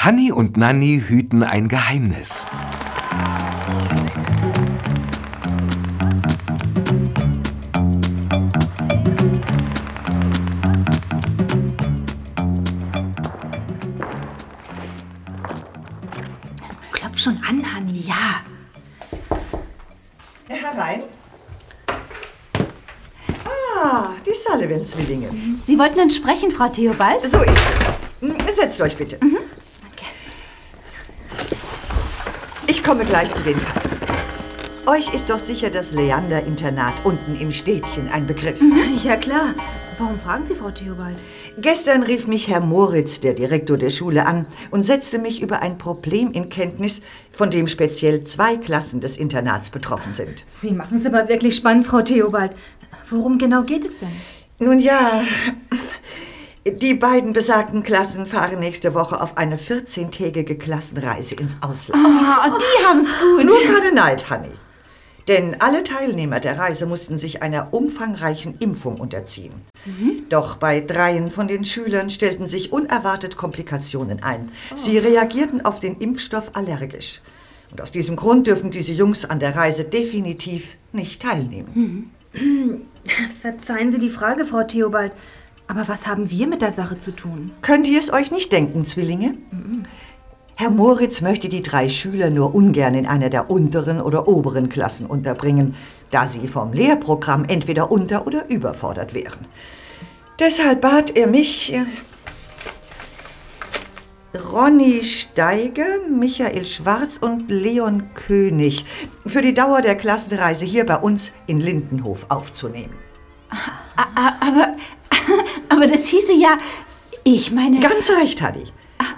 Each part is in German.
Hanni und Nanni hüten ein Geheimnis. Klopf schon an, Hanni. Ja. Herein. Ah, die Sullivan-Zwillinge. Sie wollten uns sprechen, Frau Theobald? So ist es. Hm, Setzt euch bitte. Ich komme gleich zu den Fakten. Euch ist doch sicher das Leander-Internat unten im Städtchen ein Begriff. Ja, klar. Warum fragen Sie, Frau Theobald? Gestern rief mich Herr Moritz, der Direktor der Schule, an und setzte mich über ein Problem in Kenntnis, von dem speziell zwei Klassen des Internats betroffen sind. Sie machen es aber wirklich spannend, Frau Theobald. Worum genau geht es denn? Nun ja, die beiden besagten Klassen fahren nächste Woche auf eine 14-tägige Klassenreise ins Ausland. Oh, die haben's gut. Nur keine Neid, Hanni. Denn alle Teilnehmer der Reise mussten sich einer umfangreichen Impfung unterziehen. Doch bei dreien von den Schülern stellten sich unerwartet Komplikationen ein. Sie reagierten auf den Impfstoff allergisch. Und aus diesem Grund dürfen diese Jungs an der Reise definitiv nicht teilnehmen. Verzeihen Sie die Frage, Frau Theobald. Aber was haben wir mit der Sache zu tun? Könnt ihr es euch nicht denken, Zwillinge? Herr Moritz möchte die drei Schüler nur ungern in einer der unteren oder oberen Klassen unterbringen, da sie vom Lehrprogramm entweder unter- oder überfordert wären. Deshalb bat er mich, äh, Ronny Steiger, Michael Schwarz und Leon König für die Dauer der Klassenreise hier bei uns in Lindenhof aufzunehmen. Aber, aber das hieße ja, ich meine... Ganz recht, Hanni.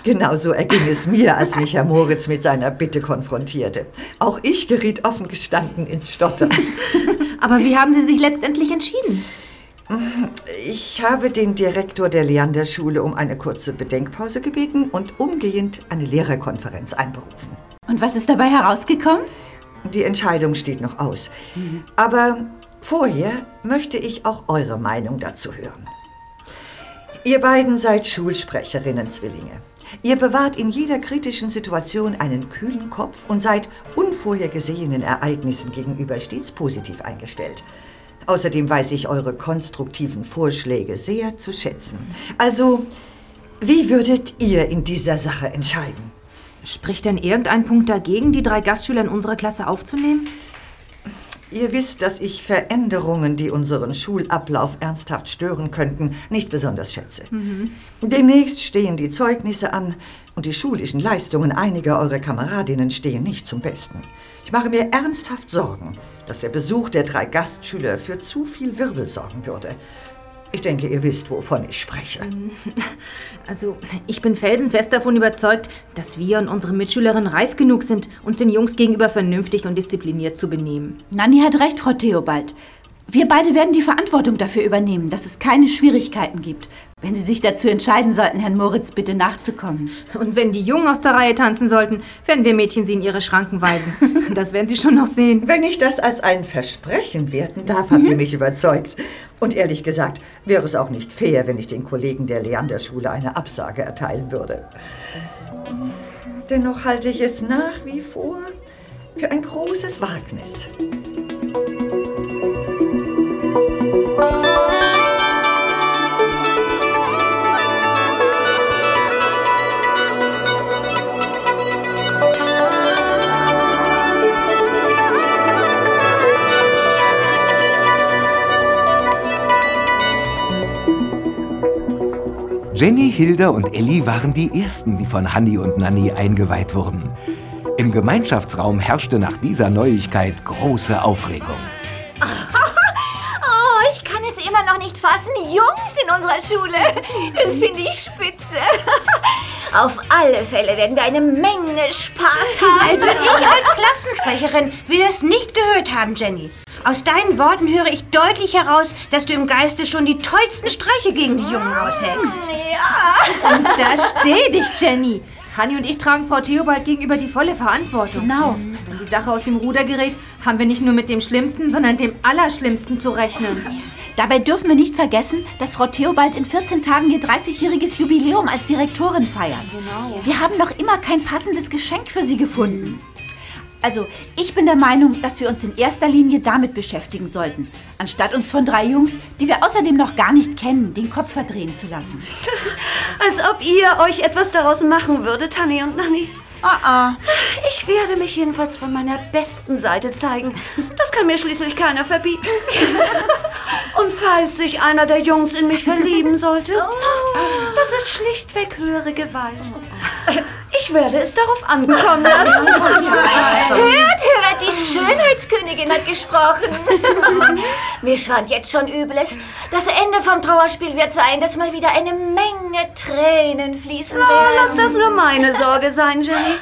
Genauso erging es mir, als mich Herr Moritz mit seiner Bitte konfrontierte. Auch ich geriet offen gestanden ins Stottern. Aber wie haben Sie sich letztendlich entschieden? Ich habe den Direktor der Leander-Schule um eine kurze Bedenkpause gebeten und umgehend eine Lehrerkonferenz einberufen. Und was ist dabei herausgekommen? Die Entscheidung steht noch aus. Aber vorher möchte ich auch eure Meinung dazu hören. Ihr beiden seid Schulsprecherinnen, Zwillinge. Ihr bewahrt in jeder kritischen Situation einen kühlen Kopf und seid unvorhergesehenen Ereignissen gegenüber stets positiv eingestellt. Außerdem weiß ich eure konstruktiven Vorschläge sehr zu schätzen. Also, wie würdet ihr in dieser Sache entscheiden? Spricht denn irgendein Punkt dagegen, die drei Gastschüler in unserer Klasse aufzunehmen? Ihr wisst, dass ich Veränderungen, die unseren Schulablauf ernsthaft stören könnten, nicht besonders schätze. Demnächst stehen die Zeugnisse an und die schulischen Leistungen einiger eurer Kameradinnen stehen nicht zum Besten. Ich mache mir ernsthaft Sorgen, dass der Besuch der drei Gastschüler für zu viel Wirbel sorgen würde. Ich denke, ihr wisst, wovon ich spreche. Also, ich bin felsenfest davon überzeugt, dass wir und unsere Mitschülerinnen reif genug sind, uns den Jungs gegenüber vernünftig und diszipliniert zu benehmen. Nanni hat recht, Frau Theobald. Wir beide werden die Verantwortung dafür übernehmen, dass es keine Schwierigkeiten gibt, wenn Sie sich dazu entscheiden sollten, Herrn Moritz bitte nachzukommen. Und wenn die Jungen aus der Reihe tanzen sollten, werden wir Mädchen sie in ihre Schranken weisen. Das werden sie schon noch sehen. Wenn ich das als ein Versprechen werten darf, habt ihr mich überzeugt. Und ehrlich gesagt, wäre es auch nicht fair, wenn ich den Kollegen der Leander-Schule eine Absage erteilen würde. Dennoch halte ich es nach wie vor für ein großes Wagnis. Jenny, Hilda und Elli waren die ersten, die von Hanni und Nanni eingeweiht wurden. Im Gemeinschaftsraum herrschte nach dieser Neuigkeit große Aufregung. Oh, ich kann es immer noch nicht fassen. Jungs in unserer Schule. Das finde ich spitze. Auf alle Fälle werden wir eine Menge Spaß haben. Also ich als Klassensprecherin will das nicht gehört haben, Jenny. Aus deinen Worten höre ich deutlich heraus, dass du im Geiste schon die tollsten Streiche gegen die Jungen ausheckst. Ja. Und da steh dich, Jenny. Hanni und ich tragen Frau Theobald gegenüber die volle Verantwortung. Genau. Wenn die Sache aus dem Ruder gerät, haben wir nicht nur mit dem Schlimmsten, sondern dem Allerschlimmsten zu rechnen. Dabei dürfen wir nicht vergessen, dass Frau Theobald in 14 Tagen ihr 30-jähriges Jubiläum als Direktorin feiert. Wir haben noch immer kein passendes Geschenk für sie gefunden. Also, ich bin der Meinung, dass wir uns in erster Linie damit beschäftigen sollten, anstatt uns von drei Jungs, die wir außerdem noch gar nicht kennen, den Kopf verdrehen zu lassen. Als ob ihr euch etwas daraus machen würdet, Hanni und Nanni. Ah, ah. Ich werde mich jedenfalls von meiner besten Seite zeigen. Das kann mir schließlich keiner verbieten. Und falls sich einer der Jungs in mich verlieben sollte, das ist schlichtweg höhere Gewalt. Ich werde es darauf ankommen lassen. Hört, hört, die Schönheitskönigin hat gesprochen. Mir schwand jetzt schon Übles. Das Ende vom Trauerspiel wird sein, dass mal wieder eine Menge Tränen fließen Na, lass werden. das nur meine Sorge sein, Jenny.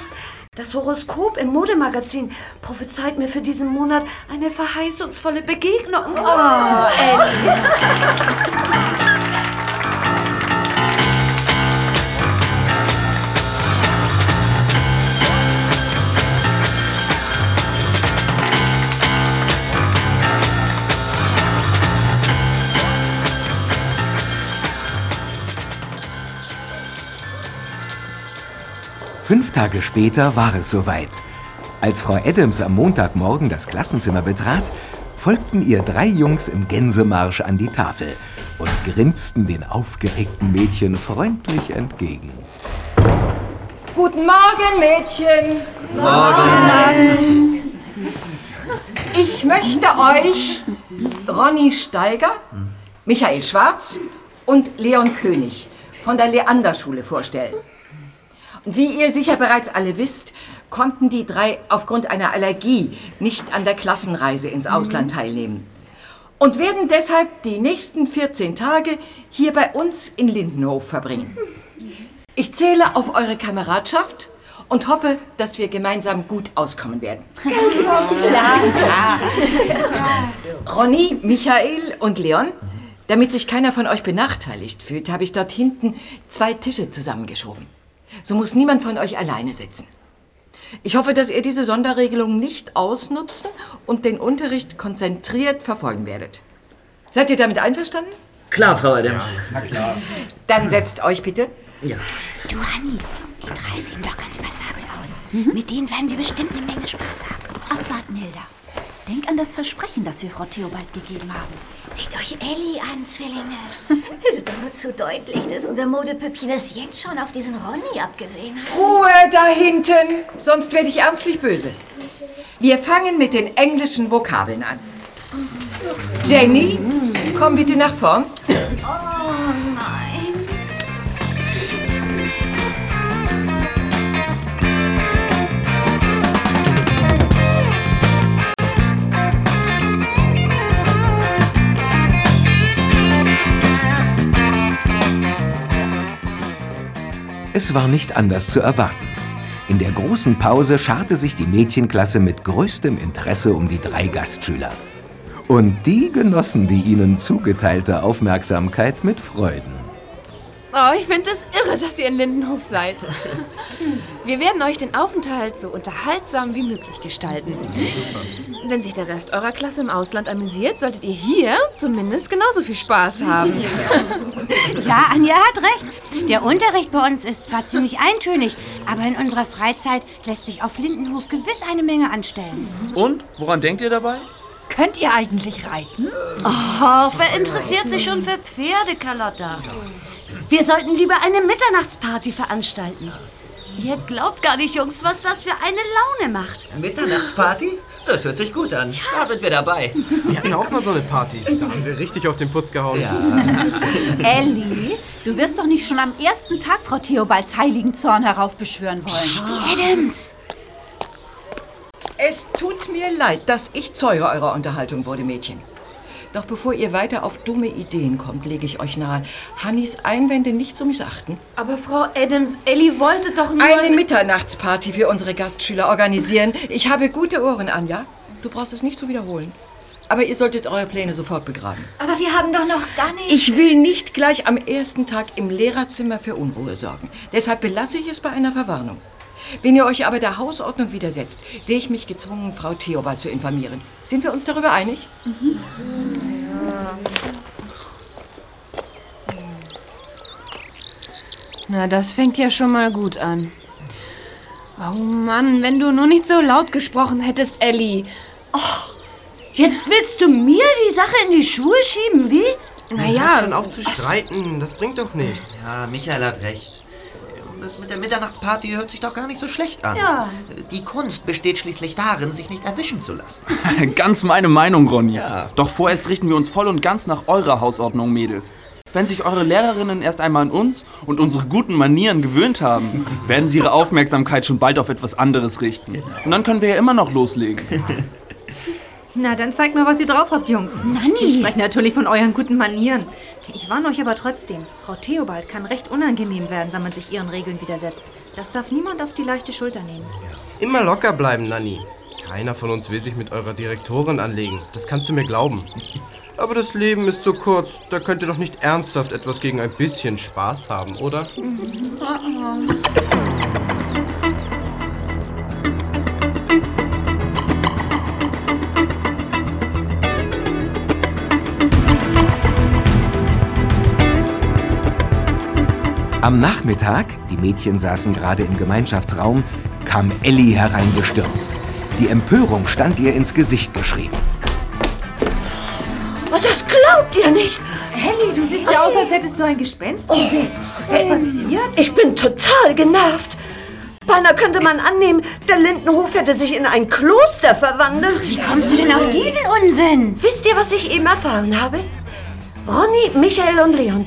Das Horoskop im Modemagazin prophezeit mir für diesen Monat eine verheißungsvolle Begegnung. Oh, Fünf Tage später war es soweit. Als Frau Adams am Montagmorgen das Klassenzimmer betrat, folgten ihr drei Jungs im Gänsemarsch an die Tafel und grinsten den aufgeregten Mädchen freundlich entgegen. Guten Morgen, Mädchen. Morgen. Ich möchte euch Ronny Steiger, Michael Schwarz und Leon König von der Leander-Schule vorstellen. Wie ihr sicher bereits alle wisst, konnten die drei aufgrund einer Allergie nicht an der Klassenreise ins Ausland teilnehmen und werden deshalb die nächsten 14 Tage hier bei uns in Lindenhof verbringen. Ich zähle auf eure Kameradschaft und hoffe, dass wir gemeinsam gut auskommen werden. Ronny, Michael und Leon, damit sich keiner von euch benachteiligt fühlt, habe ich dort hinten zwei Tische zusammengeschoben. So muss niemand von euch alleine sitzen. Ich hoffe, dass ihr diese Sonderregelung nicht ausnutzen und den Unterricht konzentriert verfolgen werdet. Seid ihr damit einverstanden? Klar, Frau Adams. Dann setzt euch bitte. Du, Hanni, die drei sehen doch ganz passabel aus. Mit denen werden wir bestimmt eine Menge Spaß haben. Abwarten, Hilda. Denk an das Versprechen, das wir Frau Theobald gegeben haben. Seht euch Ellie an, Zwillinge. Es ist doch nur zu deutlich, dass unser Modepüppchen das jetzt schon auf diesen Ronny abgesehen hat. Ruhe da hinten, sonst werde ich ernstlich böse. Wir fangen mit den englischen Vokabeln an. Jenny, komm bitte nach vorn. Oh Es war nicht anders zu erwarten. In der großen Pause scharte sich die Mädchenklasse mit größtem Interesse um die drei Gastschüler. Und die genossen die ihnen zugeteilte Aufmerksamkeit mit Freuden. Oh, ich finde es irre, dass ihr in Lindenhof seid. Wir werden euch den Aufenthalt so unterhaltsam wie möglich gestalten. Wenn sich der Rest eurer Klasse im Ausland amüsiert, solltet ihr hier zumindest genauso viel Spaß haben. Ja, Anja hat recht. Der Unterricht bei uns ist zwar ziemlich eintönig, aber in unserer Freizeit lässt sich auf Lindenhof gewiss eine Menge anstellen. Und? Woran denkt ihr dabei? Könnt ihr eigentlich reiten? Oh, wer interessiert sich schon für Pferde, Carlotta? Wir sollten lieber eine Mitternachtsparty veranstalten. Ihr glaubt gar nicht, Jungs, was das für eine Laune macht. Mitternachtsparty? Das hört sich gut an. Da sind wir dabei. Wir hatten auch mal so eine Party. Da haben wir richtig auf den Putz gehauen. Ellie, du wirst doch nicht schon am ersten Tag Frau Theobalds heiligen Zorn heraufbeschwören wollen. Die Adams! Es tut mir leid, dass ich Zeuge eurer Unterhaltung wurde, Mädchen. Doch bevor ihr weiter auf dumme Ideen kommt, lege ich euch nahe, Hannis Einwände nicht zu missachten. Aber Frau Adams, Ellie wollte doch nur... Eine Mitternachtsparty für unsere Gastschüler organisieren. Ich habe gute Ohren, Anja. Du brauchst es nicht zu wiederholen. Aber ihr solltet eure Pläne sofort begraben. Aber wir haben doch noch gar nicht... Ich will nicht gleich am ersten Tag im Lehrerzimmer für Unruhe sorgen. Deshalb belasse ich es bei einer Verwarnung. Wenn ihr euch aber der Hausordnung widersetzt, sehe ich mich gezwungen, Frau Theobald zu informieren. Sind wir uns darüber einig? Mhm. Ja. Na, das fängt ja schon mal gut an. Oh Mann, wenn du nur nicht so laut gesprochen hättest, Ellie. Och, jetzt willst du mir die Sache in die Schuhe schieben, wie? Naja. Hört schon auf zu streiten, das bringt doch nichts. Ja, Michael hat recht. Das mit der Mitternachtsparty hört sich doch gar nicht so schlecht an. Ja. Die Kunst besteht schließlich darin, sich nicht erwischen zu lassen. Ganz meine Meinung, Ronny. Doch vorerst richten wir uns voll und ganz nach eurer Hausordnung, Mädels. Wenn sich eure Lehrerinnen erst einmal an uns und unsere guten Manieren gewöhnt haben, werden sie ihre Aufmerksamkeit schon bald auf etwas anderes richten. Und dann können wir ja immer noch loslegen. Na, dann zeigt mir, was ihr drauf habt, Jungs. Nanni. Ich spreche natürlich von euren guten Manieren. Ich warne euch aber trotzdem. Frau Theobald kann recht unangenehm werden, wenn man sich ihren Regeln widersetzt. Das darf niemand auf die leichte Schulter nehmen. Immer locker bleiben, Nanni. Keiner von uns will sich mit eurer Direktorin anlegen. Das kannst du mir glauben. Aber das Leben ist so kurz, da könnt ihr doch nicht ernsthaft etwas gegen ein bisschen Spaß haben, oder? Am Nachmittag, die Mädchen saßen gerade im Gemeinschaftsraum, kam Ellie hereingestürzt. Die Empörung stand ihr ins Gesicht geschrieben. Oh, das glaubt ihr nicht. Ellie, du siehst ja aus, als hättest du ein Gespenst gesehen. Ist was passiert? Ich bin total genervt. Beinahe könnte man annehmen, der Lindenhof hätte sich in ein Kloster verwandelt. Wie kommst du denn auf diesen Unsinn? Wisst ihr, was ich eben erfahren habe? Ronny, Michael und Leon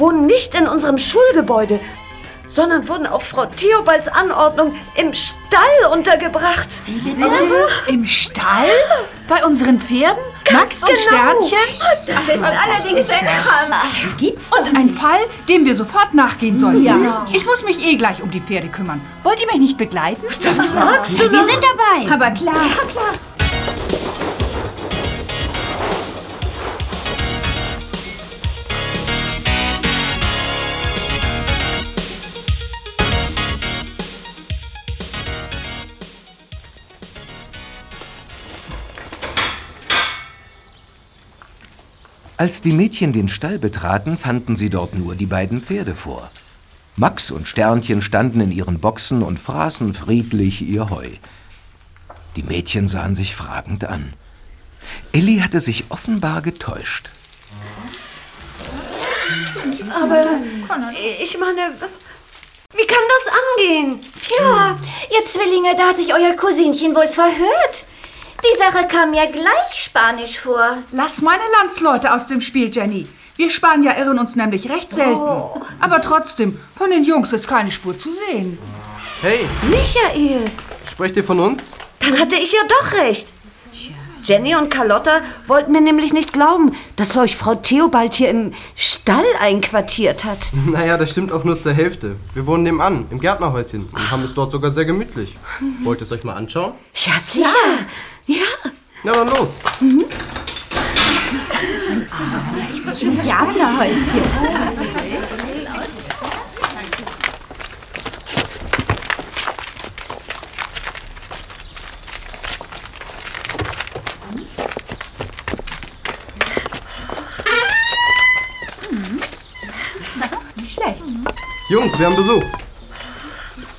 wohnen nicht in unserem Schulgebäude, sondern wurden auf Frau Theobalds Anordnung im Stall untergebracht. Wie bitte? Im Stall? Bei unseren Pferden? Max und genau. Sternchen? Das ist allerdings ein Hammer. Das gibt's Und ein Fall, dem wir sofort nachgehen sollen. Ja. Ich muss mich eh gleich um die Pferde kümmern. Wollt ihr mich nicht begleiten? Da fragst Wir sind dabei. Aber klar. Als die Mädchen den Stall betraten, fanden sie dort nur die beiden Pferde vor. Max und Sternchen standen in ihren Boxen und fraßen friedlich ihr Heu. Die Mädchen sahen sich fragend an. Elli hatte sich offenbar getäuscht. Aber ich meine, wie kann das angehen? Ja, ihr Zwillinge, da hat sich euer Cousinchen wohl verhört. Die Sache kam mir gleich spanisch vor. Lass meine Landsleute aus dem Spiel, Jenny. Wir Spanier irren uns nämlich recht selten. Aber trotzdem, von den Jungs ist keine Spur zu sehen. Hey, Michael, sprecht ihr von uns? dann hatte ich ja doch recht. Jenny und Carlotta wollten mir nämlich nicht glauben, dass euch Frau Theobald hier im Stall einquartiert hat. Naja, das stimmt auch nur zur Hälfte. Wir wohnen nebenan, im Gärtnerhäuschen und haben es dort sogar sehr gemütlich. Wollt ihr es euch mal anschauen? Ja, sicher. Ja. Na dann los. Im Gärtnerhäuschen. Nicht schlecht. Jungs, wir haben Besuch.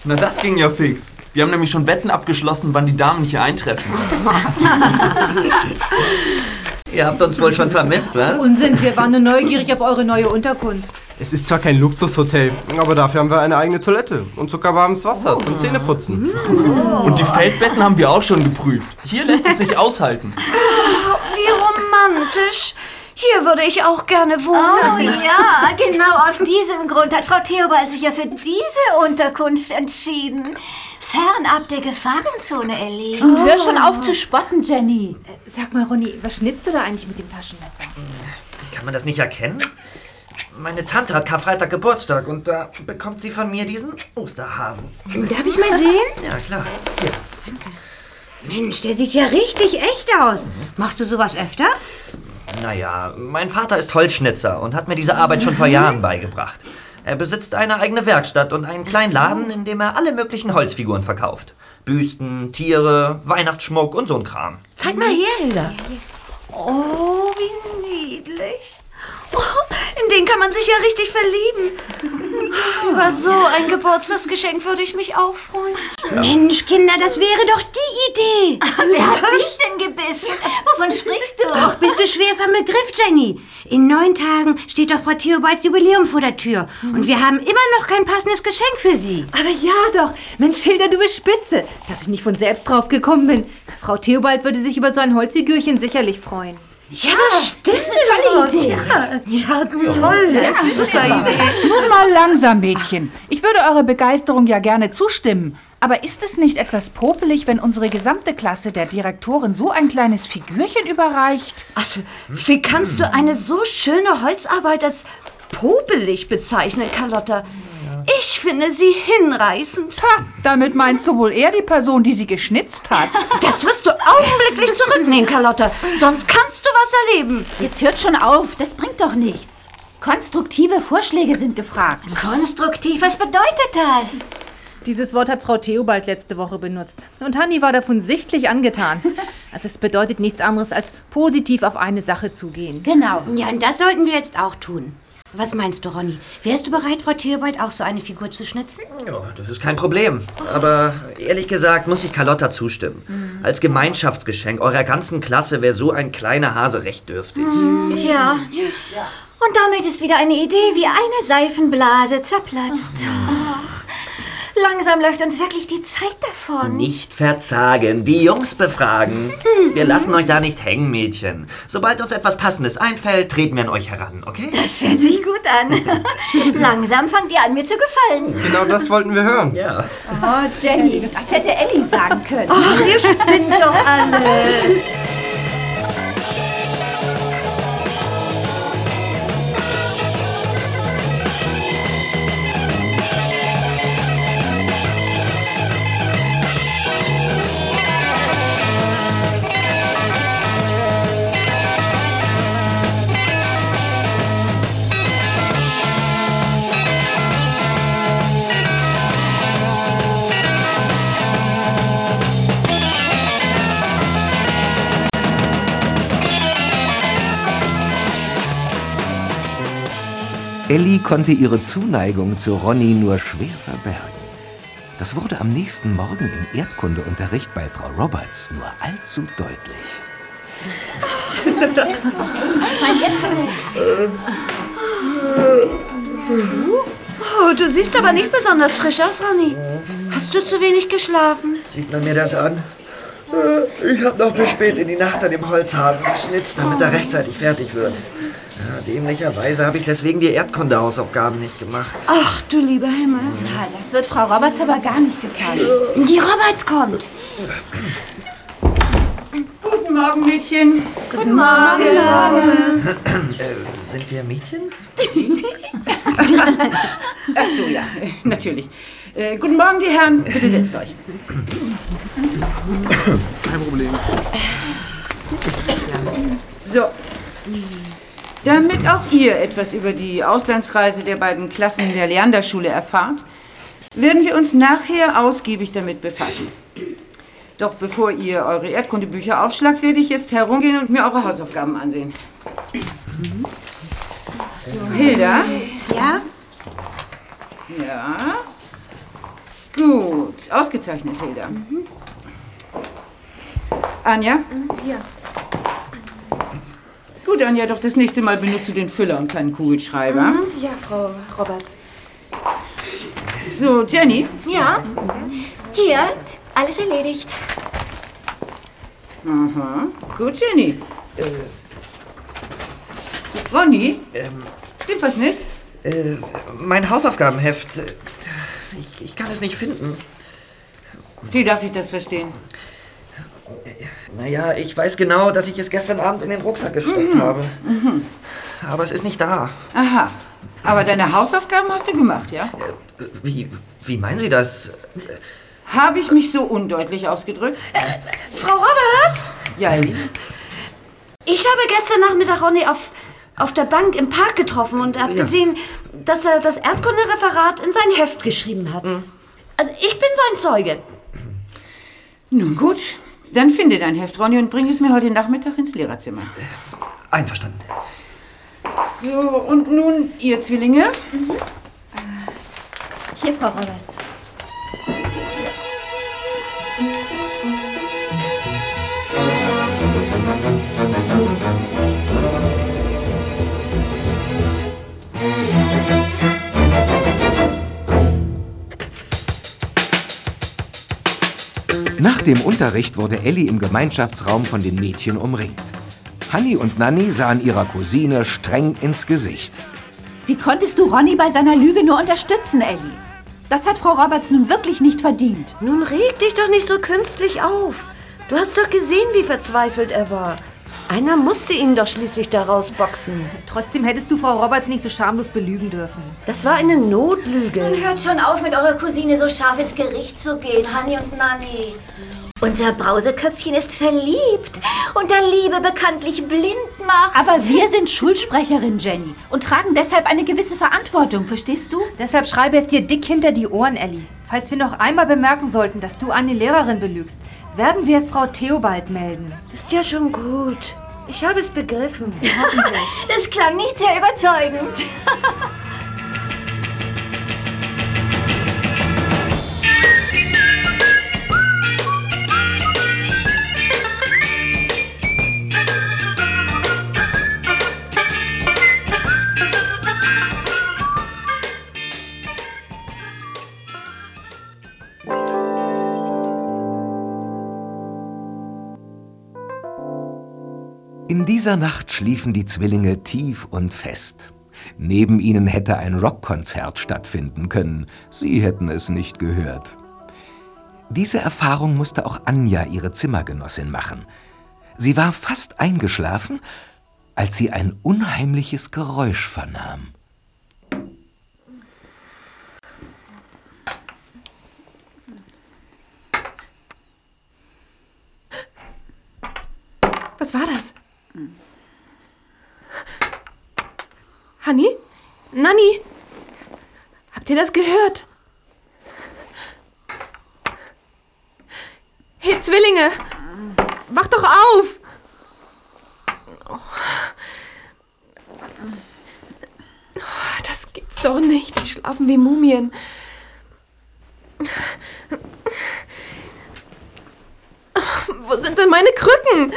Na, das ging ja fix. Wir haben nämlich schon Wetten abgeschlossen, wann die Damen hier eintreffen. Ihr habt uns wohl schon vermisst, was? Unsinn, wir waren nur neugierig auf eure neue Unterkunft. Es ist zwar kein Luxushotel, aber dafür haben wir eine eigene Toilette und sogar warmes Wasser zum Zähneputzen. Und die Feldbetten haben wir auch schon geprüft. Hier lässt es sich aushalten. Wie romantisch. Hier würde ich auch gerne Oh wohnen. ja, genau aus diesem Grund hat Frau Theobald sich ja für diese Unterkunft entschieden. Fernab der Gefahrenzone, Ellie. Hör schon auf zu spotten, Jenny. Sag mal, Ronny, was schnitzt du da eigentlich mit dem Taschenmesser? Kann man das nicht erkennen? Meine Tante hat Karfreitag Geburtstag und da bekommt sie von mir diesen Osterhasen. Darf ich mal sehen? Ja, klar. Mensch, der sieht ja richtig echt aus. Machst du sowas öfter? Naja, mein Vater ist Holzschnitzer und hat mir diese Arbeit schon vor Jahren beigebracht. Er besitzt eine eigene Werkstatt und einen kleinen Laden, in dem er alle möglichen Holzfiguren verkauft. Büsten, Tiere, Weihnachtsschmuck und so ein Kram. Zeig mal her, Hilda. Oh, wie niedlich. Oh, in den kann man sich ja richtig verlieben. Über so ein Geburtstagsgeschenk würde ich mich auch freuen. Mensch, Kinder, das wäre doch die Idee. Wer hat dich denn gebissen? Wovon sprichst du? Ach, bist du schwer vom Begriff, Jenny. In neun Tagen steht doch Frau Theobalds Jubiläum vor der Tür. Und wir haben immer noch kein passendes Geschenk für sie. Aber ja doch. Mensch, Hilda, du bist spitze. Dass ich nicht von selbst drauf gekommen bin. Frau Theobald würde sich über so ein Holzfigürchen sicherlich freuen. Ja, das stimmt. Das ist eine tolle Idee. Ja, ja toll. Ja, super Idee. Nun mal langsam, Mädchen. Ich würde eurer Begeisterung ja gerne zustimmen. Aber ist es nicht etwas popelig, wenn unsere gesamte Klasse der Direktorin so ein kleines Figürchen überreicht? Also, wie kannst du eine so schöne Holzarbeit als popelig bezeichnen, Carlotta? Ich finde sie hinreißend. Ha, damit meinst du wohl eher die Person, die sie geschnitzt hat. Das wirst du augenblicklich zurücknehmen, Carlotta. Sonst kannst du was erleben. Jetzt hört schon auf, das bringt doch nichts. Konstruktive Vorschläge sind gefragt. Konstruktiv, was bedeutet das? Dieses Wort hat Frau Theobald letzte Woche benutzt. Und Hanni war davon sichtlich angetan. Also es bedeutet nichts anderes als positiv auf eine Sache zugehen. Genau. Ja, und das sollten wir jetzt auch tun. Was meinst du, Ronny? Wärst du bereit, Frau Theobald auch so eine Figur zu schnitzen? Ja, das ist kein Problem. Aber ehrlich gesagt muss ich Carlotta zustimmen. Mhm. Als Gemeinschaftsgeschenk eurer ganzen Klasse wäre so ein kleiner Hase recht dürftig. Tja. Und damit ist wieder eine Idee wie eine Seifenblase zerplatzt. Ach, langsam läuft uns wirklich die Zeit davon. Nicht verzagen, die Jungs befragen. Wir lassen euch da nicht hängen, Mädchen. Sobald uns etwas Passendes einfällt, treten wir an euch heran, okay? Das hört sich gut an. langsam fangt ihr an, mir zu gefallen. Genau das wollten wir hören. Ja. Oh, Jenny, das hätte Ellie sagen können. Ach, ihr spinnt doch alle. Ellie konnte ihre Zuneigung zu Ronny nur schwer verbergen. Das wurde am nächsten Morgen im Erdkundeunterricht bei Frau Roberts nur allzu deutlich. Oh, du siehst aber nicht besonders frisch aus, Ronny. Hast du zu wenig geschlafen? Sieht man mir das an? Äh, Ich habe noch bis spät in die Nacht an dem Holzhasen geschnitzt, damit er rechtzeitig fertig wird. Dämlicherweise habe ich deswegen die Erdkundehausaufgaben nicht gemacht. Ach, du lieber Himmel. Na, das wird Frau Roberts aber gar nicht gefallen. Die Roberts kommt. Guten Morgen, Mädchen. Guten Morgen. Äh, sind wir Mädchen? Ach so, ja, natürlich. Äh, guten Morgen, die Herren. Bitte setzt euch. Kein Problem. So. Damit auch ihr etwas über die Auslandsreise der beiden Klassen der Leanderschule erfahrt, werden wir uns nachher ausgiebig damit befassen. Doch bevor ihr eure Erdkundebücher aufschlagt, werde ich jetzt herumgehen und mir eure Hausaufgaben ansehen. So, Hilda? Ja? Ja. Gut, ausgezeichnet, Hilda. Anja? Ja. Gut, Anja, doch das nächste Mal benutzt du den Füller und keinen Kugelschreiber. Mhm. Ja, Frau Roberts. So, Jenny? Ja? Hier, alles erledigt. Aha. Gut, Jenny. Ronny? Ähm, Stimmt was nicht? äh, mein Hausaufgabenheft. äh, Ich, ich kann es nicht finden. Wie darf ich das verstehen? Naja, ich weiß genau, dass ich es gestern Abend in den Rucksack gesteckt Mhm. habe. Mhm. Aber es ist nicht da. Aha. Aber deine Hausaufgaben hast du gemacht, ja? Wie, wie meinen Sie das? Habe ich mich so undeutlich ausgedrückt? Frau Roberts? Ja, Elli. Ich habe gestern Nachmittag Ronny auf, auf der Bank im Park getroffen und habe Ja. gesehen, dass er das Erdkundereferat in sein Heft geschrieben hat. Also ich bin sein Zeuge. Nun gut, dann finde dein Heft, Ronny, und bring es mir heute Nachmittag ins Lehrerzimmer. Einverstanden. So, und nun ihr Zwillinge. Hier, Frau Roberts. Nach dem Unterricht wurde Ellie im Gemeinschaftsraum von den Mädchen umringt. Hanni und Nanni sahen ihrer Cousine streng ins Gesicht. Wie konntest du Ronny bei seiner Lüge nur unterstützen, Ellie? Das hat Frau Roberts nun wirklich nicht verdient. Nun reg dich doch nicht so künstlich auf. Du hast doch gesehen, wie verzweifelt er war. Einer musste ihn doch schließlich daraus boxen. Trotzdem hättest du Frau Roberts nicht so schamlos belügen dürfen. Das war eine Notlüge. Nun hört schon auf, mit eurer Cousine so scharf ins Gericht zu gehen, Hanni und Nanni. Unser Brauseköpfchen ist verliebt und der Liebe bekanntlich blind macht. Aber wir sind Schulsprecherin, Jenny, und tragen deshalb eine gewisse Verantwortung, verstehst du? Deshalb schreibe es dir dick hinter die Ohren, Ellie. Falls wir noch einmal bemerken sollten, dass du eine Lehrerin belügst, werden wir es Frau Theobald melden. Ist ja schon gut. Ich habe es begriffen. Das klang nicht sehr überzeugend. dieser Nacht schliefen die Zwillinge tief und fest. Neben ihnen hätte ein Rockkonzert stattfinden können. Sie hätten es nicht gehört. Diese Erfahrung musste auch Anja, ihre Zimmergenossin, machen. Sie war fast eingeschlafen, als sie ein unheimliches Geräusch vernahm. Hanni? Nanni? Habt ihr das gehört? Hey, Zwillinge! Wacht doch auf! Oh. Das gibt's doch nicht. Die schlafen wie Mumien. Wo sind denn meine Krücken?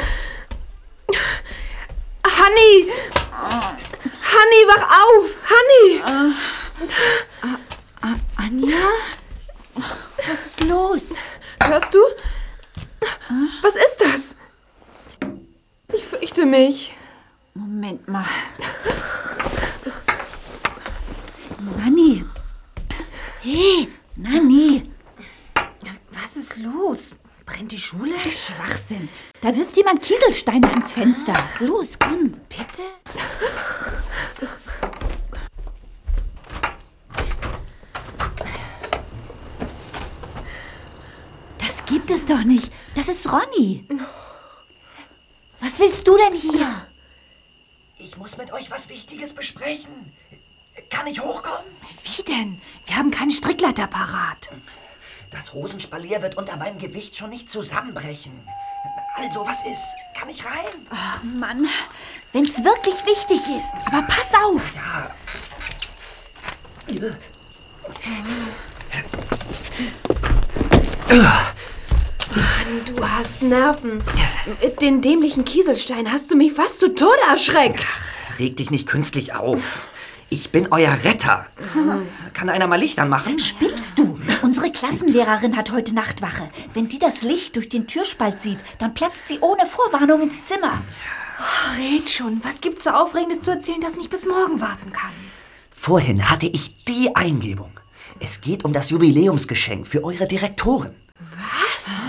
Hanni! Hanni, wach auf! Hanni! Anja? Was ist los? Hörst du? Was ist das? Ich fürchte mich. Moment mal. Nanni. Hey, Nanni. Was ist los? Brennt die Schule? Schwachsinn. Da wirft jemand Kieselsteine ans Fenster. Los, komm. Bitte? Das gibt es doch nicht. Das ist Ronny. Was willst du denn hier? Ich muss mit euch was Wichtiges besprechen. Kann ich hochkommen? Wie denn? Wir haben keine Strickleiter parat. Das Rosenspalier wird unter meinem Gewicht schon nicht zusammenbrechen. Also, was ist? Kann ich rein? Ach Mann, wenn's wirklich wichtig ist. Aber pass auf. Ja. Mann, du hast Nerven. Mit den dämlichen Kieselsteinen hast du mich fast zu Tode erschreckt. Reg dich nicht künstlich auf. Ich bin euer Retter. Kann einer mal Licht anmachen? Spinnst? Unsere Klassenlehrerin hat heute Nachtwache. Wenn die das Licht durch den Türspalt sieht, dann platzt sie ohne Vorwarnung ins Zimmer. Red schon. Was gibt's so Aufregendes zu erzählen, das nicht bis morgen warten kann? Vorhin hatte ich die Eingebung. Es geht um das Jubiläumsgeschenk für eure Direktorin. Was?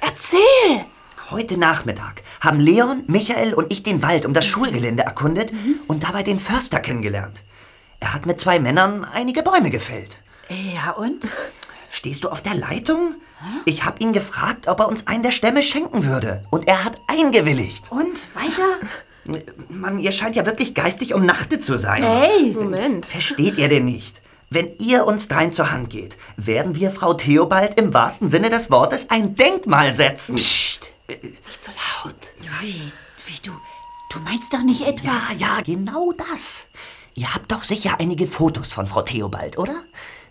Erzähl! Heute Nachmittag haben Leon, Michael und ich den Wald um das Schulgelände erkundet und dabei den Förster kennengelernt. Er hat mit zwei Männern einige Bäume gefällt. Ja, und? Stehst du auf der Leitung? Ich habe ihn gefragt, ob er uns einen der Stämme schenken würde. Und er hat eingewilligt. Und weiter? Mann, ihr scheint ja wirklich geistig umnachtet zu sein. Hey! Moment. Versteht ihr denn nicht? Wenn ihr uns dreien zur Hand geht, werden wir Frau Theobald im wahrsten Sinne des Wortes ein Denkmal setzen. Psst! Nicht so laut. Wie, wie du. Du meinst doch nicht etwa... Ja, ja, genau das. Ihr habt doch sicher einige Fotos von Frau Theobald, oder?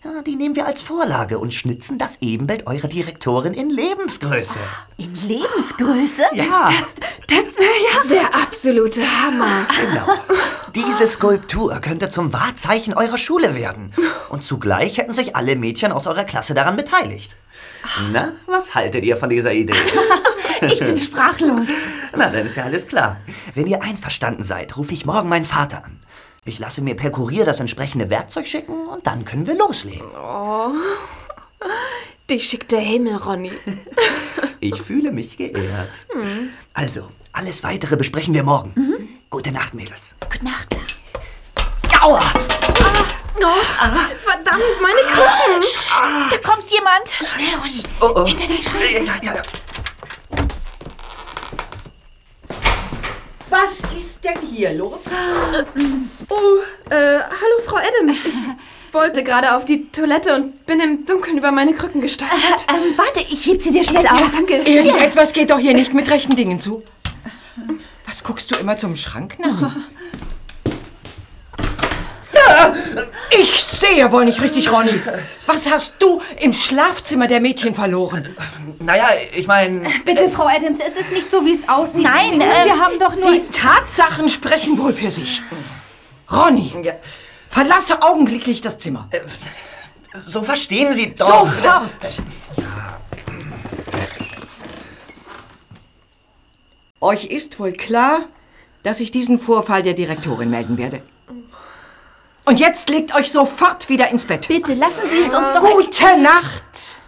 Ja, die nehmen wir als Vorlage und schnitzen das Ebenbild eurer Direktorin in Lebensgröße. In Lebensgröße? Ja. Das, das wäre ja der absolute Hammer. Genau. Diese Skulptur könnte zum Wahrzeichen eurer Schule werden. Und zugleich hätten sich alle Mädchen aus eurer Klasse daran beteiligt. Na, was haltet ihr von dieser Idee? Ich bin sprachlos. Na, dann ist ja alles klar. Wenn ihr einverstanden seid, rufe ich morgen meinen Vater an. Ich lasse mir per Kurier das entsprechende Werkzeug schicken und dann können wir loslegen. Oh. Dich schickt der Himmel, Ronny. Ich fühle mich geehrt. Also, alles weitere besprechen wir morgen. Gute Nacht, Mädels. Gute Nacht. Aua! Oh, verdammt, meine Krücken. Da kommt jemand. Schnell, Ronny. Oh, oh. Hinter den Schrank. Ja, ja, ja. Was ist denn hier los? Oh, äh, hallo Frau Adams. Ich wollte gerade auf die Toilette und bin im Dunkeln über meine Krücken gestolpert. Ähm, warte, ich heb sie dir schnell auf. Ja, danke. Irgendetwas geht doch hier nicht mit rechten Dingen zu. Was guckst du immer zum Schrank nach? Da! Ich sehe wohl nicht richtig, Ronny. Was hast du im Schlafzimmer der Mädchen verloren? Naja, ich meine. Bitte, Frau Adams, es ist nicht so, wie es aussieht. Nein, wir äh, haben doch nur... Die Tatsachen sprechen wohl für sich. Ronny, Ja, verlasse augenblicklich das Zimmer. so verstehen Sie doch. Sofort! Euch ist wohl klar, dass ich diesen Vorfall der Direktorin melden werde. Und jetzt legt euch sofort wieder ins Bett. Bitte lassen Sie es uns doch... Gute Nacht!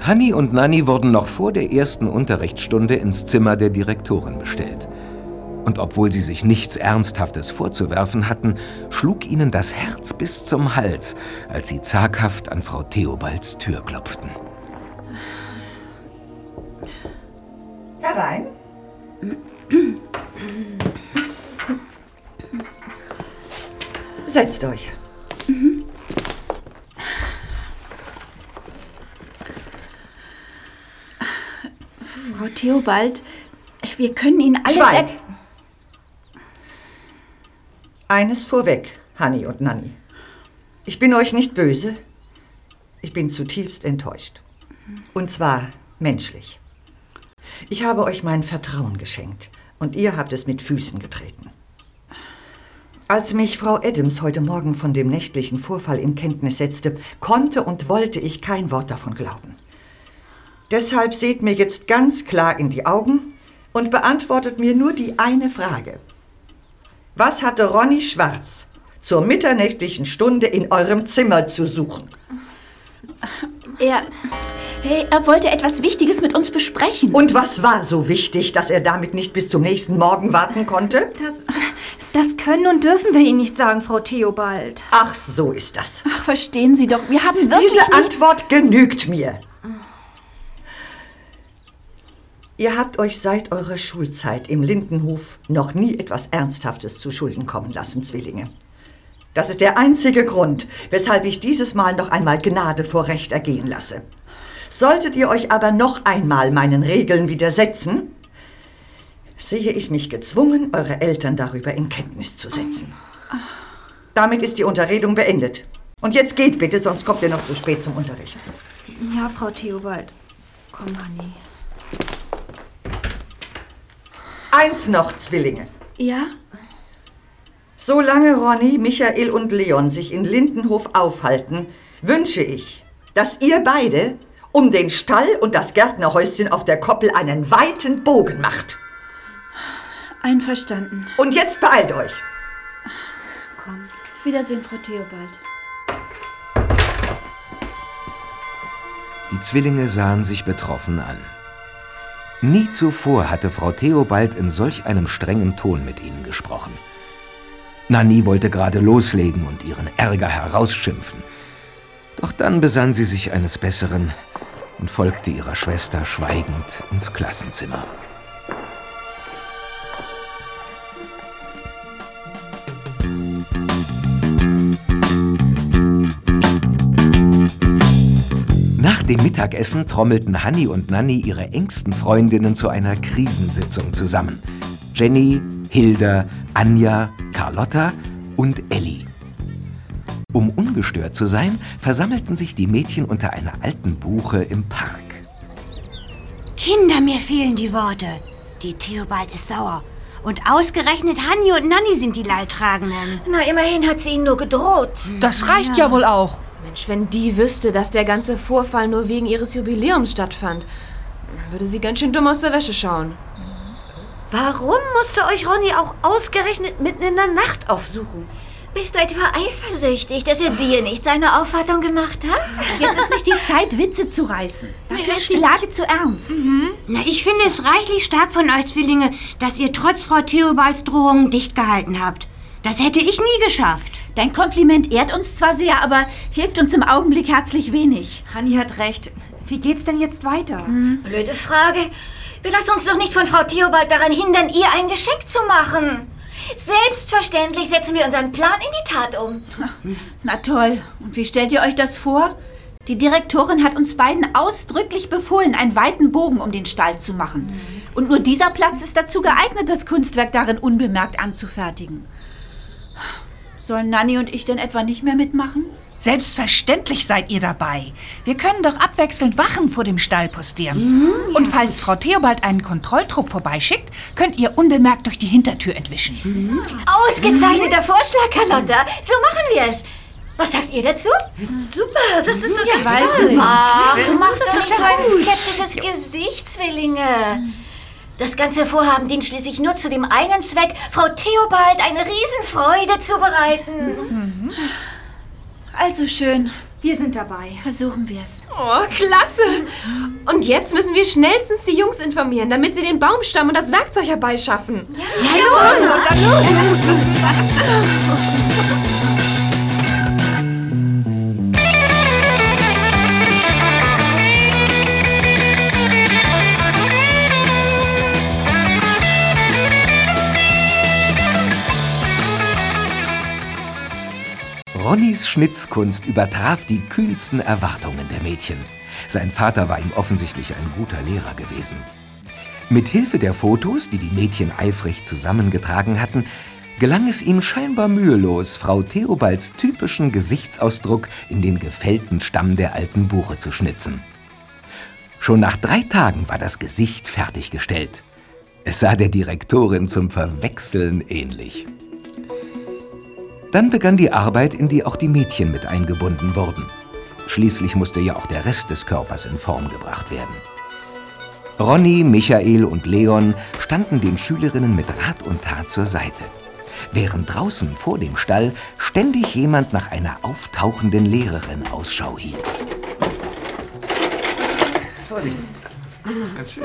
Hanni und Nanni wurden noch vor der ersten Unterrichtsstunde ins Zimmer der Direktorin bestellt. Und obwohl sie sich nichts Ernsthaftes vorzuwerfen hatten, schlug ihnen das Herz bis zum Hals, als sie zaghaft an Frau Theobalds Tür klopften. Herein. Setzt euch. Frau Theobald, wir können Ihnen alles... Schweig! Eines vorweg, Hanni und Nanni. Ich bin euch nicht böse. Ich bin zutiefst enttäuscht. Und zwar menschlich. Ich habe euch mein Vertrauen geschenkt und ihr habt es mit Füßen getreten. Als mich Frau Adams heute Morgen von dem nächtlichen Vorfall in Kenntnis setzte, konnte und wollte ich kein Wort davon glauben. Deshalb seht mir jetzt ganz klar in die Augen und beantwortet mir nur die eine Frage. Was hatte Ronny Schwarz zur mitternächtlichen Stunde in eurem Zimmer zu suchen? Er, hey, er wollte etwas Wichtiges mit uns besprechen. Und was war so wichtig, dass er damit nicht bis zum nächsten Morgen warten konnte? Das, das können und dürfen wir Ihnen nicht sagen, Frau Theobald. Ach, so ist das. Ach, verstehen Sie doch, wir haben wirklich Diese nichts... Antwort genügt mir. Ihr habt euch seit eurer Schulzeit im Lindenhof noch nie etwas Ernsthaftes zu Schulden kommen lassen, Zwillinge. Das ist der einzige Grund, weshalb ich dieses Mal noch einmal Gnade vor Recht ergehen lasse. Solltet ihr euch aber noch einmal meinen Regeln widersetzen, sehe ich mich gezwungen, eure Eltern darüber in Kenntnis zu setzen. Damit ist die Unterredung beendet. Und jetzt geht bitte, sonst kommt ihr noch zu spät zum Unterricht. Ja, Frau Theobald. Komm, Hanni. Eins noch, Zwillinge. Ja? Solange Ronny, Michael und Leon sich in Lindenhof aufhalten, wünsche ich, dass ihr beide um den Stall und das Gärtnerhäuschen auf der Koppel einen weiten Bogen macht. Einverstanden. Und jetzt beeilt euch. Komm. Auf Wiedersehen, Frau Theobald. Die Zwillinge sahen sich betroffen an. Nie zuvor hatte Frau Theobald in solch einem strengen Ton mit ihnen gesprochen. Nanni wollte gerade loslegen und ihren Ärger herausschimpfen. Doch dann besann sie sich eines Besseren und folgte ihrer Schwester schweigend ins Klassenzimmer. Dem Mittagessen trommelten Hanni und Nanni ihre engsten Freundinnen zu einer Krisensitzung zusammen. Jenny, Hilda, Anja, Carlotta und Elli. Um ungestört zu sein, versammelten sich die Mädchen unter einer alten Buche im Park. Kinder, mir fehlen die Worte. Die Theobald ist sauer. Und ausgerechnet Hanni und Nanni sind die Leidtragenden. Na, immerhin hat sie ihnen nur gedroht. Das reicht ja wohl auch. Mensch, wenn die wüsste, dass der ganze Vorfall nur wegen ihres Jubiläums stattfand, würde sie ganz schön dumm aus der Wäsche schauen. Warum musste euch Ronny auch ausgerechnet mitten in der Nacht aufsuchen? Bist du etwa eifersüchtig, dass er dir nicht seine Aufwartung gemacht hat? Jetzt ist nicht die Zeit, Witze zu reißen. Dafür ist die Lage zu ernst. Na, ich finde es reichlich stark von euch Zwillinge, dass ihr trotz Frau Theobalds Drohungen dicht gehalten habt. Das hätte ich nie geschafft. Dein Kompliment ehrt uns zwar sehr, aber hilft uns im Augenblick herzlich wenig. Hanni hat recht. Wie geht's denn jetzt weiter? Blöde Frage. Wir lassen uns doch nicht von Frau Theobald daran hindern, ihr ein Geschenk zu machen. Selbstverständlich setzen wir unseren Plan in die Tat um. Na toll. Und wie stellt ihr euch das vor? Die Direktorin hat uns beiden ausdrücklich befohlen, einen weiten Bogen um den Stall zu machen. Und nur dieser Platz ist dazu geeignet, das Kunstwerk darin unbemerkt anzufertigen. Sollen Nanni und ich denn etwa nicht mehr mitmachen? Selbstverständlich seid ihr dabei. Wir können doch abwechselnd Wachen vor dem Stall postieren. Und falls Frau Theobald einen Kontrolltrupp vorbeischickt, könnt ihr unbemerkt durch die Hintertür entwischen. Ausgezeichneter Vorschlag, Carlotta. So machen wir es. Was sagt ihr dazu? Super, das ist doch Ja, toll. Ach, du machst das doch so ein skeptisches Gesicht, Zwillinge. Das ganze Vorhaben dient schließlich nur zu dem einen Zweck, Frau Theobald eine Riesenfreude zu bereiten. Also schön. Wir sind dabei. Versuchen wir es. Oh, klasse! Und jetzt müssen wir schnellstens die Jungs informieren, damit sie den Baumstamm und das Werkzeug herbeischaffen. Ja, los! Und dann los! Ronnys Schnitzkunst übertraf die kühnsten Erwartungen der Mädchen. Sein Vater war ihm offensichtlich ein guter Lehrer gewesen. Mit Hilfe der Fotos, die die Mädchen eifrig zusammengetragen hatten, gelang es ihm scheinbar mühelos, Frau Theobalds typischen Gesichtsausdruck in den gefällten Stamm der alten Buche zu schnitzen. Schon nach drei Tagen war das Gesicht fertiggestellt. Es sah der Direktorin zum Verwechseln ähnlich. Dann begann die Arbeit, in die auch die Mädchen mit eingebunden wurden. Schließlich musste ja auch der Rest des Körpers in Form gebracht werden. Ronny, Michael und Leon standen den Schülerinnen mit Rat und Tat zur Seite. Während draußen vor dem Stall ständig jemand nach einer auftauchenden Lehrerin Ausschau hielt. Vorsicht. Das ist ganz schön.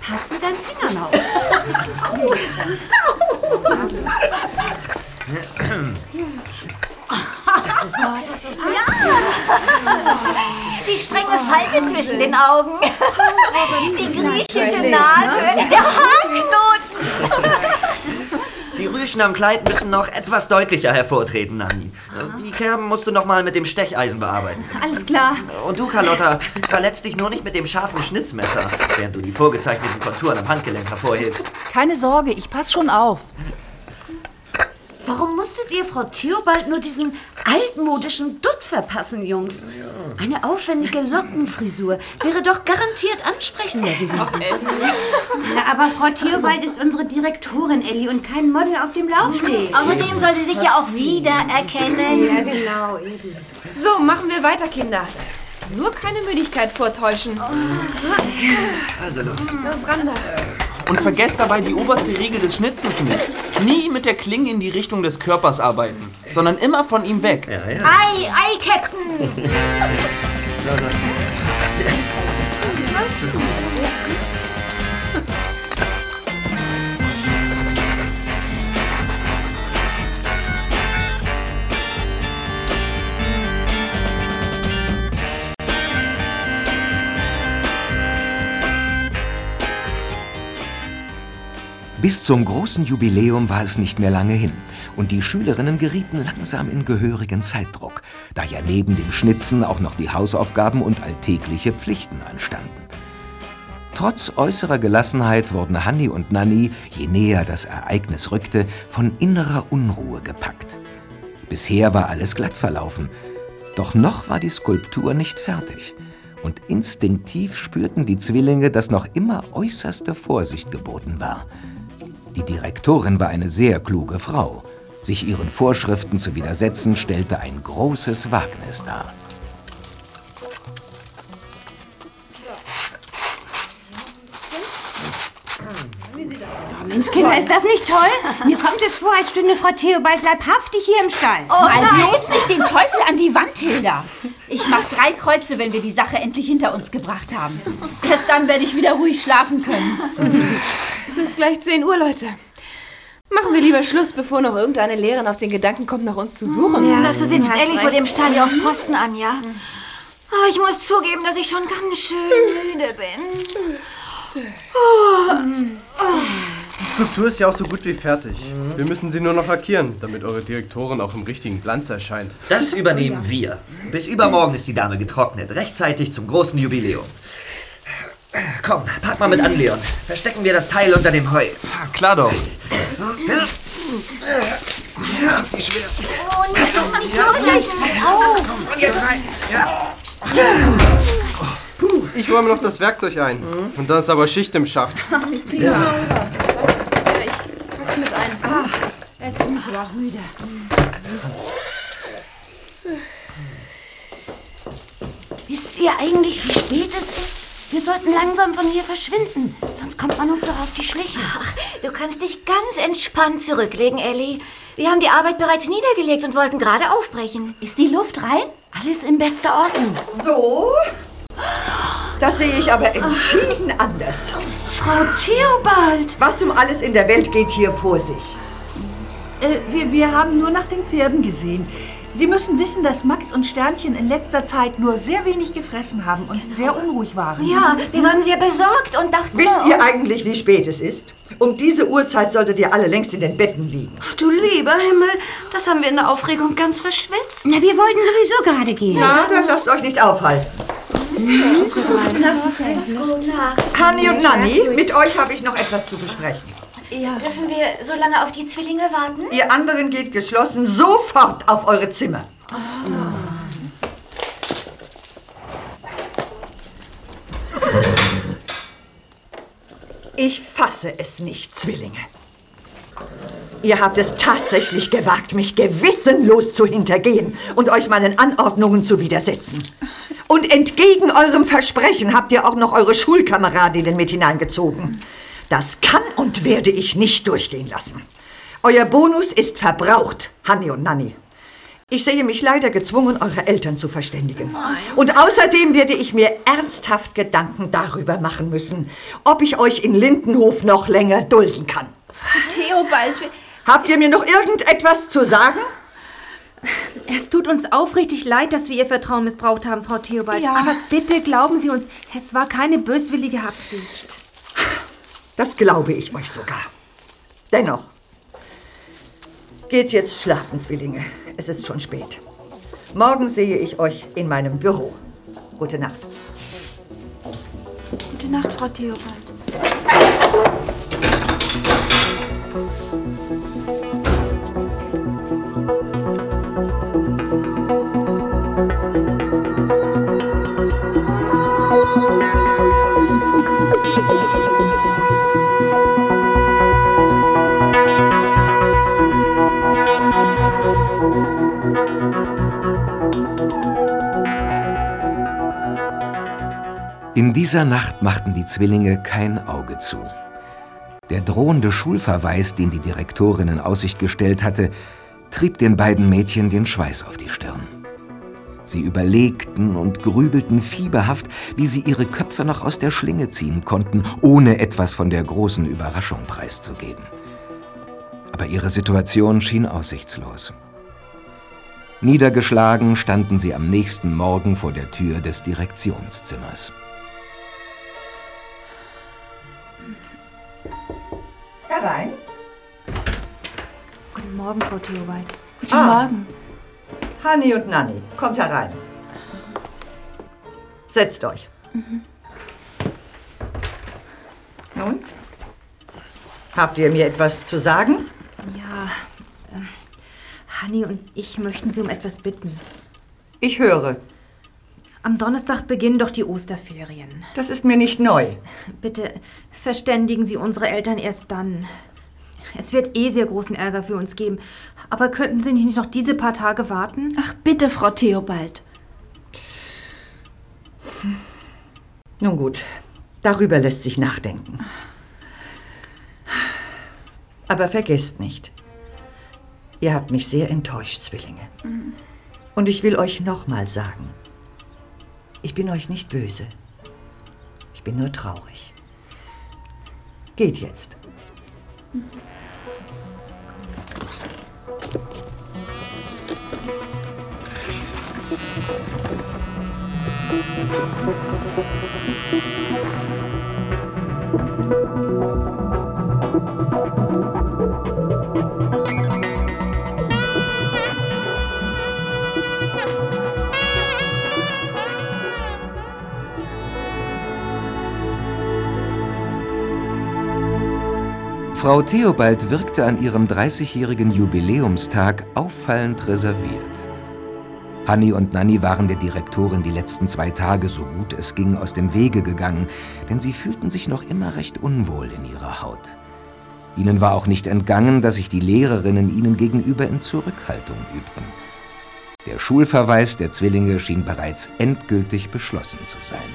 Pass mit deinen Fingern auf. Die strenge Falte zwischen den Augen. Die griechische Nase. Der Haarknoten. Die Rüschen am Kleid müssen noch etwas deutlicher hervortreten, Nanni. Die Kerben musst du noch mal mit dem Stecheisen bearbeiten. Alles klar. Und du, Carlotta, verletz dich nur nicht mit dem scharfen Schnitzmesser, während du die vorgezeichneten Konturen am Handgelenk hervorhebst. Keine Sorge, ich pass schon auf. Musstet ihr Frau Theobald nur diesen altmodischen Dutt verpassen, Jungs? Eine aufwendige Lockenfrisur wäre doch garantiert ansprechender gewesen. Na, aber Frau Theobald ist unsere Direktorin, Elli, und kein Model auf dem Laufsteg. Außerdem soll sie sich ja auch wiedererkennen. Ja, genau, eben. So, machen wir weiter, Kinder. Nur keine Müdigkeit vortäuschen. Also los. Los, ran da. Und vergesst dabei die oberste Regel des Schnitzens nicht. Nie mit der Klinge in die Richtung des Körpers arbeiten, sondern immer von ihm weg. Ei, ei, Captain. Bis zum großen Jubiläum war es nicht mehr lange hin und die Schülerinnen gerieten langsam in gehörigen Zeitdruck, da ja neben dem Schnitzen auch noch die Hausaufgaben und alltägliche Pflichten anstanden. Trotz äußerer Gelassenheit wurden Hanni und Nanni, je näher das Ereignis rückte, von innerer Unruhe gepackt. Bisher war alles glatt verlaufen, doch noch war die Skulptur nicht fertig. Und instinktiv spürten die Zwillinge, dass noch immer äußerste Vorsicht geboten war. Die Direktorin war eine sehr kluge Frau. Sich ihren Vorschriften zu widersetzen, stellte ein großes Wagnis dar. Mensch, Kinder, ist das nicht toll? Mir kommt es vor, als stünde Frau Theobald leibhaftig hier im Stall. Oh, Mal bloß nicht den Teufel an die Wand, Hilda. Ich mach drei Kreuze, wenn wir die Sache endlich hinter uns gebracht haben. Erst dann werde ich wieder ruhig schlafen können. Es ist gleich 10 Uhr, Leute. Machen wir lieber Schluss, bevor noch irgendeine Lehrerin auf den Gedanken kommt, nach uns zu suchen. Ja, dazu sitzt Ellie vor dem Stall ja auf Posten an, ja? Aber ich muss zugeben, dass ich schon ganz schön müde bin. Oh. Die Skulptur ist ja auch so gut wie fertig. Wir müssen sie nur noch lackieren, damit eure Direktorin auch im richtigen Glanz erscheint. Das übernehmen wir. Bis übermorgen ist die Dame getrocknet. Rechtzeitig zum großen Jubiläum. Komm, pack mal mit an, Leon. Verstecken wir das Teil unter dem Heu. Klar doch. Ja, ist nicht schwer. Oh, nicht doch mal nicht vorsichtig. Oh. Und jetzt rein. Ja. Ich räume noch das Werkzeug ein. Und dann ist aber Schicht im Schacht. Ja. Ich pack's mit ein. Ah, jetzt bin ich aber auch müde. Wisst ihr eigentlich, wie spät es ist? Wir sollten langsam von hier verschwinden, sonst kommt man uns doch auf die Schliche. Ach, du kannst dich ganz entspannt zurücklegen, Ellie. Wir haben die Arbeit bereits niedergelegt und wollten gerade aufbrechen. Ist die Luft rein? Alles in bester Ordnung. So? Das sehe ich aber entschieden anders. Frau Theobald! Was um alles in der Welt geht hier vor sich? Äh, wir, wir haben nur nach den Pferden gesehen. Sie müssen wissen, dass Max und Sternchen in letzter Zeit nur sehr wenig gefressen haben und sehr unruhig waren. Ja, wir waren sehr besorgt und dachten... Wisst ihr eigentlich, wie spät es ist? Um diese Uhrzeit solltet ihr alle längst in den Betten liegen. Du lieber Himmel, das haben wir in der Aufregung ganz verschwitzt. Na, wir wollten sowieso gerade gehen. Na, dann lasst euch nicht aufhalten. Hanni und Nanni, mit euch habe ich noch etwas zu besprechen. Ja. Dürfen wir so lange auf die Zwillinge warten? Ihr anderen geht geschlossen sofort auf eure Zimmer. Ich fasse es nicht, Zwillinge. Ihr habt es tatsächlich gewagt, mich gewissenlos zu hintergehen und euch meinen Anordnungen zu widersetzen. Und entgegen eurem Versprechen habt ihr auch noch eure Schulkameradinnen mit hineingezogen. Das kann und werde ich nicht durchgehen lassen. Euer Bonus ist verbraucht, Hanni und Nanni. Ich sehe mich leider gezwungen, eure Eltern zu verständigen. Und außerdem werde ich mir ernsthaft Gedanken darüber machen müssen, ob ich euch in Lindenhof noch länger dulden kann. Theobald, wir- Habt ihr mir noch irgendetwas zu sagen? Es tut uns aufrichtig leid, dass wir Ihr Vertrauen missbraucht haben, Frau Theobald. Ja. Aber bitte glauben Sie uns, es war keine böswillige Absicht. Das glaube ich euch sogar. Dennoch, geht jetzt schlafen, Zwillinge. Es ist schon spät. Morgen sehe ich euch in meinem Büro. Gute Nacht. Gute Nacht, Frau Theobald. In dieser Nacht machten die Zwillinge kein Auge zu. Der drohende Schulverweis, den die Direktorin in Aussicht gestellt hatte, trieb den beiden Mädchen den Schweiß auf die Stirn. Sie überlegten und grübelten fieberhaft, wie sie ihre Köpfe noch aus der Schlinge ziehen konnten, ohne etwas von der großen Überraschung preiszugeben. Aber ihre Situation schien aussichtslos. Niedergeschlagen standen sie am nächsten Morgen vor der Tür des Direktionszimmers. Herein. Guten Morgen, Frau Theobald. Guten Morgen. Hanni und Nanni, kommt herein. Setzt euch. Nun? Habt ihr mir etwas zu sagen? Ja, ähm, Hanni und ich möchten Sie um etwas bitten. Ich höre. Am Donnerstag beginnen doch die Osterferien. Das ist mir nicht neu. Bitte verständigen Sie unsere Eltern erst dann. Es wird eh sehr großen Ärger für uns geben. Aber könnten Sie nicht noch diese paar Tage warten? Ach, bitte, Frau Theobald. Nun gut, darüber lässt sich nachdenken. Aber vergesst nicht, ihr habt mich sehr enttäuscht, Zwillinge. Und ich will euch nochmal sagen, ich bin euch nicht böse. Ich bin nur traurig. Geht jetzt. Frau Theobald wirkte an ihrem 30-jährigen Jubiläumstag auffallend reserviert. Hanni und Nanni waren der Direktorin die letzten zwei Tage so gut es ging aus dem Wege gegangen, denn sie fühlten sich noch immer recht unwohl in ihrer Haut. Ihnen war auch nicht entgangen, dass sich die Lehrerinnen ihnen gegenüber in Zurückhaltung übten. Der Schulverweis der Zwillinge schien bereits endgültig beschlossen zu sein.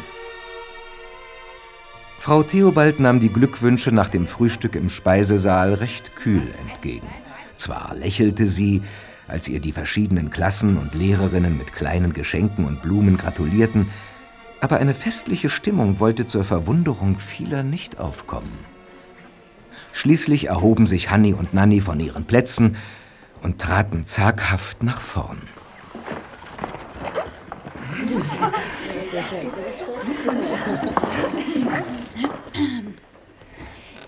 Frau Theobald nahm die Glückwünsche nach dem Frühstück im Speisesaal recht kühl entgegen. Zwar lächelte sie, als ihr die verschiedenen Klassen und Lehrerinnen mit kleinen Geschenken und Blumen gratulierten, aber eine festliche Stimmung wollte zur Verwunderung vieler nicht aufkommen. Schließlich erhoben sich Hanni und Nanni von ihren Plätzen und traten zaghaft nach vorn.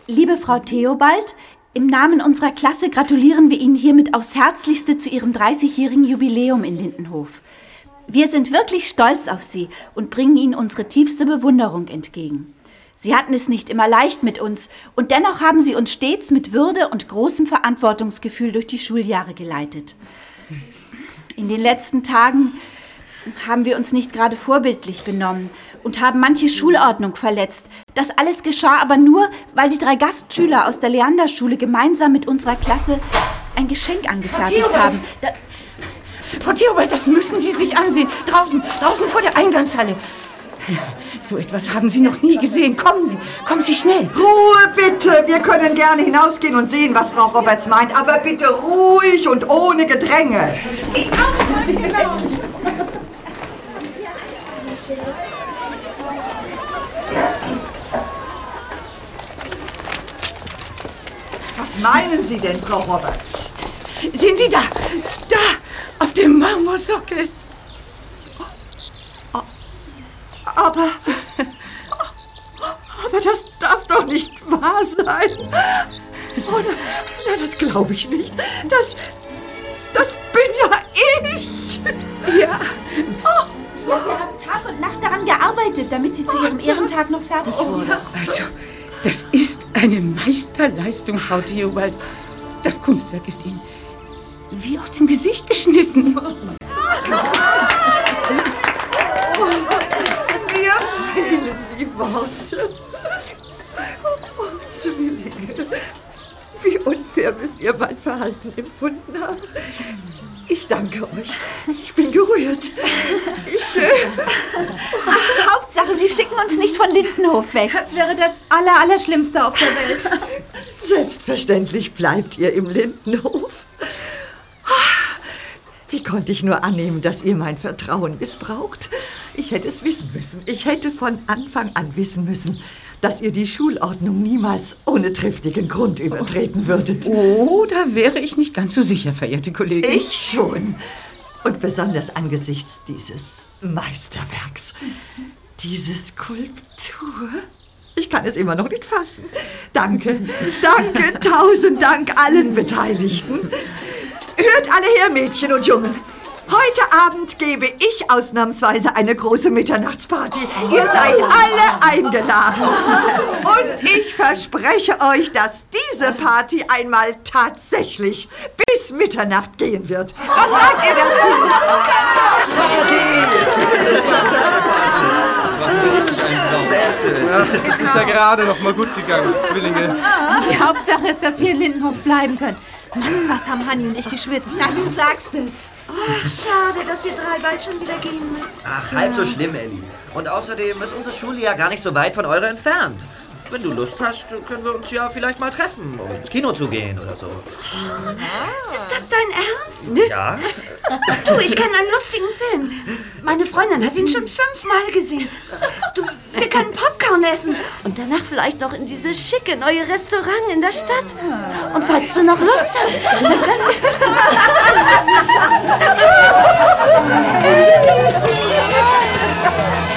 Liebe Frau Theobald, im Namen unserer Klasse gratulieren wir Ihnen hiermit aufs Herzlichste zu Ihrem 30-jährigen Jubiläum in Lindenhof. Wir sind wirklich stolz auf Sie und bringen Ihnen unsere tiefste Bewunderung entgegen. Sie hatten es nicht immer leicht mit uns und dennoch haben Sie uns stets mit Würde und großem Verantwortungsgefühl durch die Schuljahre geleitet. In den letzten Tagen haben wir uns nicht gerade vorbildlich benommen und haben manche Schulordnung verletzt. Das alles geschah aber nur, weil die drei Gastschüler aus der Leanderschule gemeinsam mit unserer Klasse ein Geschenk angefertigt haben. Da, Frau Theobald, das müssen Sie sich ansehen. Draußen, draußen vor der Eingangshalle. So etwas haben Sie noch nie gesehen. Kommen Sie, kommen Sie schnell. Ruhe bitte! Wir können gerne hinausgehen und sehen, was Frau Roberts meint, aber bitte ruhig und ohne Gedränge. Was meinen Sie denn, Frau Roberts? Sehen Sie da, da, auf dem Marmorsockel. Aber. Aber das darf doch nicht wahr sein. Oh, na, das glaube ich nicht. Das. Das bin ja ich. Ja. ja. Wir haben Tag und Nacht daran gearbeitet, damit sie zu ihrem Ehrentag noch fertig wurde. Also, das ist eine Meisterleistung, Frau Theobald. Das Kunstwerk ist Ihnen wie aus dem Gesicht geschnitten. Mir fehlen die Worte. Oh, Zwillinge. Wie unfair müsst ihr mein Verhalten empfunden haben. Ich danke euch. Ich bin gerührt. Ich, äh, Ach, Hauptsache, Sie schicken uns nicht von Lindenhof weg. Das wäre das aller, Allerschlimmste auf der Welt. Selbstverständlich bleibt ihr im Lindenhof. Wie konnte ich nur annehmen, dass ihr mein Vertrauen missbraucht? Ich hätte es wissen müssen. Ich hätte von Anfang an wissen müssen, dass ihr die Schulordnung niemals ohne triftigen Grund übertreten würdet. Oh, da wäre ich nicht ganz so sicher, verehrte Kollegin. Ich schon. Und besonders angesichts dieses Meisterwerks. Diese Skulptur. Ich kann es immer noch nicht fassen. Danke, danke, tausend Dank allen Beteiligten. Hört alle her, Mädchen und Jungen. Heute Abend gebe ich ausnahmsweise eine große Mitternachtsparty. Ihr seid alle eingeladen. Und ich verspreche euch, dass diese Party einmal tatsächlich bis Mitternacht gehen wird. Was sagt ihr dazu? Es ist ja gerade noch mal gut gegangen, Zwillinge. Die Hauptsache ist, dass wir in Lindenhof bleiben können. Mann, was haben Hanni und ich geschwitzt. Na, du sagst es. Ach, schade, dass ihr drei bald schon wieder gehen müsst. Ach, halb so schlimm, Ellie. Und außerdem ist unsere Schule ja gar nicht so weit von eurer entfernt. Wenn du Lust hast, können wir uns ja vielleicht mal treffen, um ins Kino zu gehen oder so. Ist das dein Ernst? Ja? Du, ich kenne einen lustigen Film. Meine Freundin hat ihn schon fünfmal gesehen. Du, wir können Popcorn essen und danach vielleicht noch in dieses schicke neue Restaurant in der Stadt. Und falls du noch Lust hast, dann können wir...